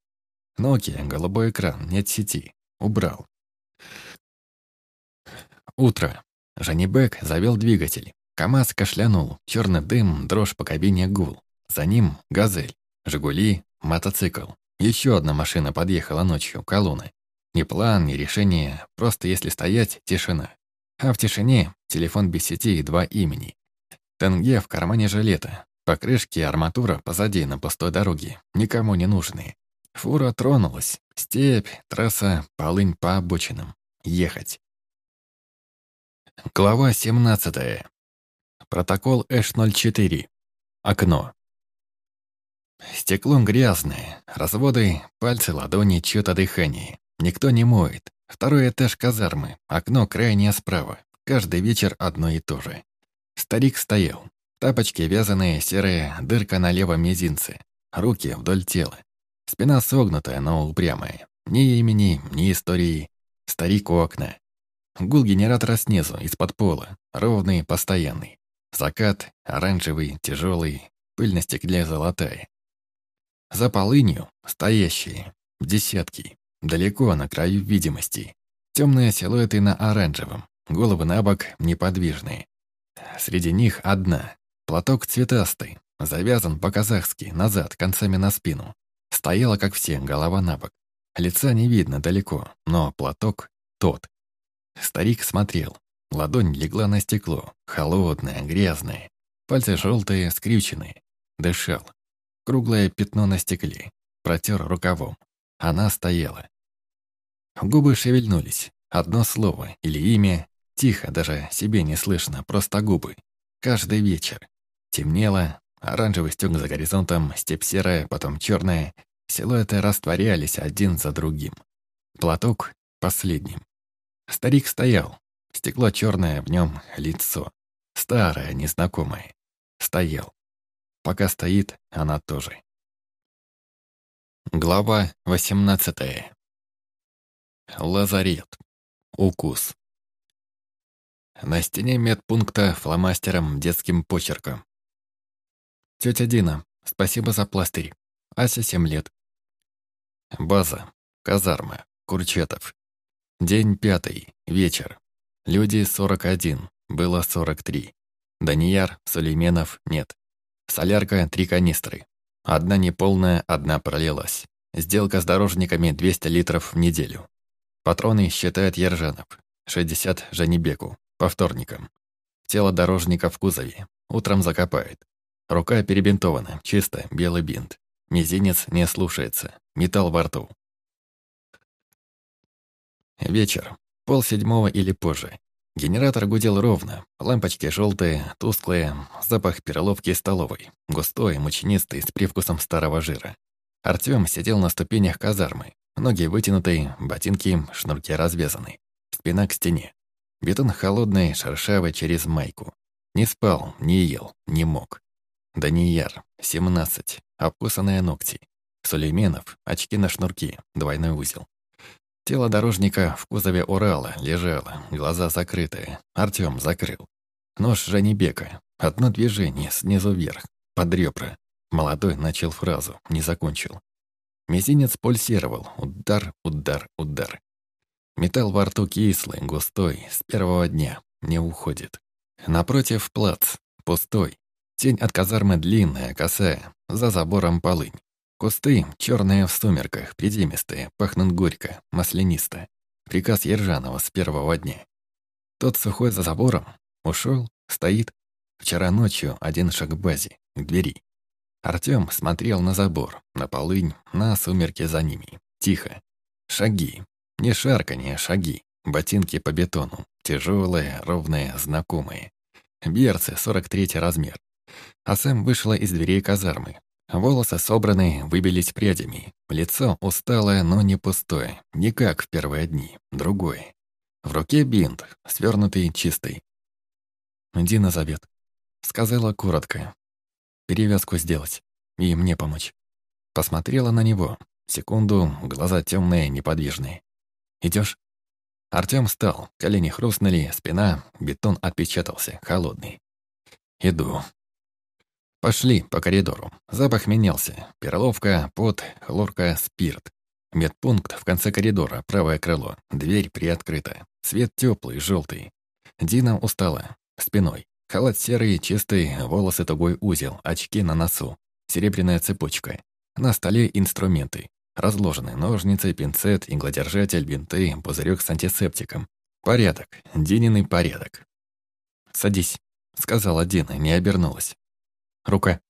Nokia, голубой экран, нет сети. Убрал. Утро. Жанибек завел двигатель. КамАЗ кашлянул, черный дым, дрожь по кабине гул. За ним «Газель», «Жигули», мотоцикл. Еще одна машина подъехала ночью, колонны. Ни план, ни решение, просто если стоять, тишина. А в тишине телефон без сети и два имени. Тенге в кармане жилета, покрышки и арматура позади на пустой дороге, никому не нужные. Фура тронулась. Степь, трасса, полынь по обочинам. Ехать. Глава 17. Протокол Эш-04. Окно. Стеклом грязное, разводы, пальцы, ладони, чьё-то дыхание. Никто не моет. Второй этаж казармы, окно крайнее справа. Каждый вечер одно и то же. Старик стоял. Тапочки вязаные, серые, дырка на левом мизинце. Руки вдоль тела. Спина согнутая, но упрямая. Ни имени, ни истории. Старик у окна. Гул генератора снизу, из-под пола. Ровный, постоянный. Закат, оранжевый, тяжелый, пыль на стекле золотая. За полынью стоящие, десятки, далеко на краю видимости. Темные силуэты на оранжевом, головы на бок неподвижные. Среди них одна, платок цветастый, завязан по-казахски, назад, концами на спину. Стояла, как все, голова на бок. Лица не видно далеко, но платок тот. Старик смотрел, Ладонь легла на стекло, холодное, грязное. Пальцы желтые, скрюченные. Дышал. Круглое пятно на стекле. Протер рукавом. Она стояла. Губы шевельнулись. Одно слово или имя. Тихо, даже себе не слышно, просто губы. Каждый вечер. Темнело, оранжевый стёк за горизонтом, степь серая, потом черная. Силуэты растворялись один за другим. Платок последним. Старик стоял, Стекло черное, в нем лицо. Старое, незнакомое. Стоял. Пока стоит, она тоже. Глава 18. Лазарет. Укус. На стене медпункта фломастером детским почерком. Тетя Дина, спасибо за пластырь. Ася 7 лет. База. Казарма. Курчатов. День пятый. Вечер. Люди 41, было 43. Данияр, Сулейменов нет. Солярка – три канистры. Одна неполная, одна пролилась. Сделка с дорожниками 200 литров в неделю. Патроны считает Ержанов. 60 Жанибеку. По вторникам. Тело дорожника в кузове. Утром закопает. Рука перебинтована, чисто, белый бинт. Мизинец не слушается. Металл во рту. Вечер. Пол седьмого или позже. Генератор гудел ровно, лампочки желтые, тусклые, запах перловки столовой, густой, мучнистый, с привкусом старого жира. Артём сидел на ступенях казармы, ноги вытянутые, ботинки, шнурки развязаны, спина к стене. Бетон холодный, шершавый через майку. Не спал, не ел, не мог. Данияр, 17, обкусанные ногти. Сулейменов, очки на шнурки, двойной узел. Тело дорожника в кузове Урала лежало, глаза закрытые. Артём закрыл. Нож Жанибека. Одно движение снизу вверх, под ребра. Молодой начал фразу, не закончил. Мизинец пульсировал. Удар, удар, удар. Металл во рту кислый, густой, с первого дня, не уходит. Напротив плац, пустой. Тень от казармы длинная, косая, за забором полынь. Кусты, черные в сумерках, приземистые, пахнут горько, маслянисто. Приказ Ержанова с первого дня. Тот сухой за забором, ушел, стоит. Вчера ночью один шаг к базе, к двери. Артём смотрел на забор, на полынь, на сумерки за ними. Тихо. Шаги. Не шарканье, шаги. Ботинки по бетону. Тяжелые, ровные, знакомые. Берцы, 43 размер. А Сэм вышла из дверей казармы. Волосы собраны, выбились прядями. Лицо усталое, но не пустое. Не как в первые дни. Другое. В руке бинт, свернутый, чистый. «Дина зовет», — сказала коротко. «Перевязку сделать и мне помочь». Посмотрела на него. Секунду, глаза темные, неподвижные. Идешь? Артём встал, колени хрустнули, спина, бетон отпечатался, холодный. «Иду». Пошли по коридору. Запах менялся. Перловка, пот, хлорка, спирт. Медпункт в конце коридора, правое крыло. Дверь приоткрыта. Свет теплый, желтый. Дина устала. Спиной. Халат серый, чистый, волосы тугой узел, очки на носу. Серебряная цепочка. На столе инструменты. Разложены ножницы, пинцет, иглодержатель, бинты, пузырек с антисептиком. Порядок. Дининый порядок. «Садись», — сказала Дина, не обернулась. «Рука».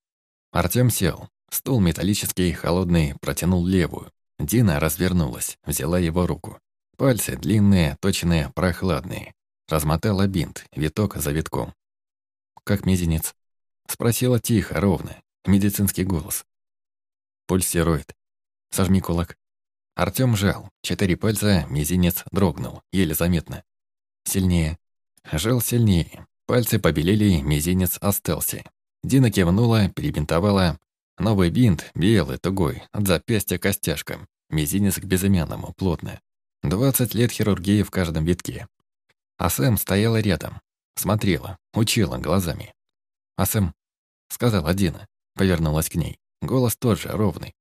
Артём сел. Стул металлический, холодный, протянул левую. Дина развернулась, взяла его руку. Пальцы длинные, точные, прохладные. Размотала бинт, виток за витком. «Как мизинец?» Спросила тихо, ровно. Медицинский голос. Пульсирует. Сожми кулак. Артём жал. Четыре пальца, мизинец дрогнул, еле заметно. Сильнее. Жал сильнее. Пальцы побелели, мизинец остался. Дина кивнула, перебинтовала. Новый бинт, белый, тугой, от запястья костяшка. Мизинец к безымянному, плотно. Двадцать лет хирургии в каждом витке. А Сэм стояла рядом. Смотрела, учила глазами. «А Сэм», — сказала Дина, повернулась к ней. Голос тот же, ровный.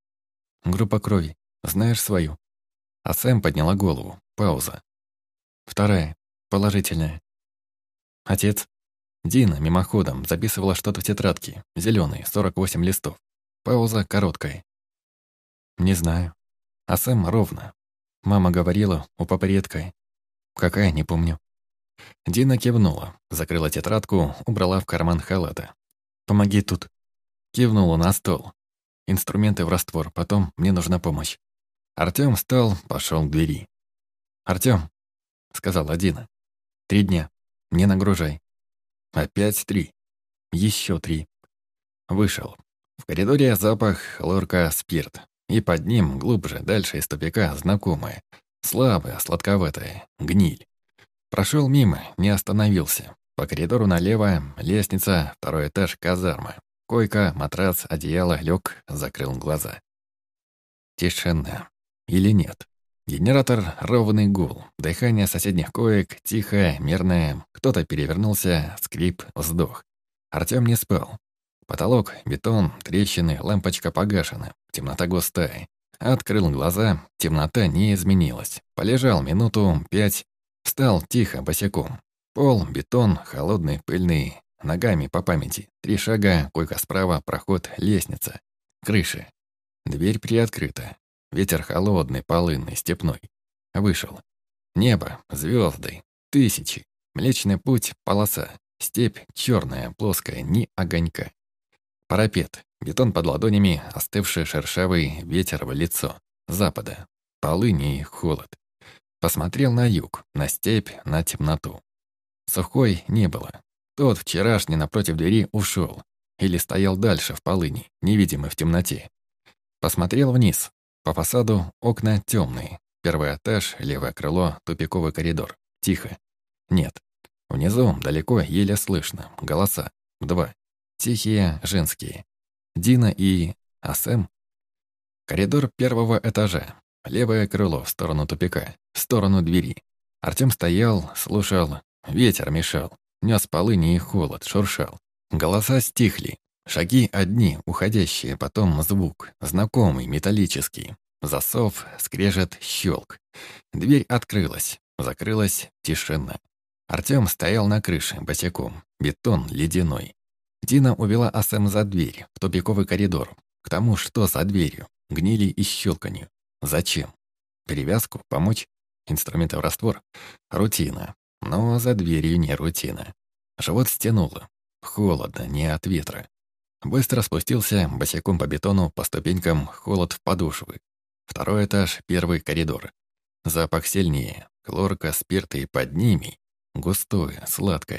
Группа крови. Знаешь свою?» А Сэм подняла голову. Пауза. Вторая. Положительная. Отец. Дина мимоходом записывала что-то в тетрадке. Зелёный, 48 листов. Пауза короткая. Не знаю. А Сэм ровно. Мама говорила, у папы редкая. Какая, не помню. Дина кивнула, закрыла тетрадку, убрала в карман халата. «Помоги тут». Кивнула на стол. Инструменты в раствор, потом мне нужна помощь. Артём встал, пошёл к двери. «Артём», — сказала Дина, — «три дня. Не нагружай». «Опять три. Ещё три». Вышел. В коридоре запах хлорка, спирт. И под ним, глубже, дальше из тупика, знакомое. Слабое, сладковатое, гниль. Прошёл мимо, не остановился. По коридору налево, лестница, второй этаж, казарма. Койка, матрас, одеяло, лег, закрыл глаза. Тишина. Или нет? Генератор — ровный гул. Дыхание соседних коек, тихое, мирное. Кто-то перевернулся, скрип, вздох. Артём не спал. Потолок, бетон, трещины, лампочка погашена. Темнота густая. Открыл глаза, темнота не изменилась. Полежал минуту, пять. Встал тихо, босиком. Пол, бетон, холодный, пыльный, Ногами по памяти. Три шага, койка справа, проход, лестница. Крыша. Дверь приоткрыта. Ветер холодный, полынный, степной. Вышел. Небо, звезды, тысячи. Млечный путь, полоса. Степь черная, плоская, ни огонька. Парапет. Бетон под ладонями, остывший шершавый ветер в лицо. Запада. Полыни и холод. Посмотрел на юг, на степь, на темноту. Сухой не было. Тот вчерашний напротив двери ушел или стоял дальше в полыни, невидимый в темноте. Посмотрел вниз. По фасаду окна темные. Первый этаж, левое крыло, тупиковый коридор. Тихо. Нет. Внизу, далеко, еле слышно. Голоса. Два. Тихие, женские. Дина и... Асэм. Коридор первого этажа. Левое крыло в сторону тупика, в сторону двери. Артём стоял, слушал. Ветер мешал. Нес полыни и холод, шуршал. Голоса стихли. Шаги одни, уходящие, потом звук, знакомый, металлический. Засов, скрежет, щелк. Дверь открылась, закрылась, тишина. Артём стоял на крыше, босиком, бетон ледяной. Дина увела Асэм за дверь, в тупиковый коридор. К тому, что за дверью, гнили и щелканью. Зачем? Перевязку? Помочь? Инструменты в раствор? Рутина. Но за дверью не рутина. Живот стянуло. Холодно, не от ветра. Быстро спустился босиком по бетону, по ступенькам, холод в подошвы. Второй этаж, первый коридор. Запах сильнее. Хлорка, спирт и под ними. Густое, сладкое.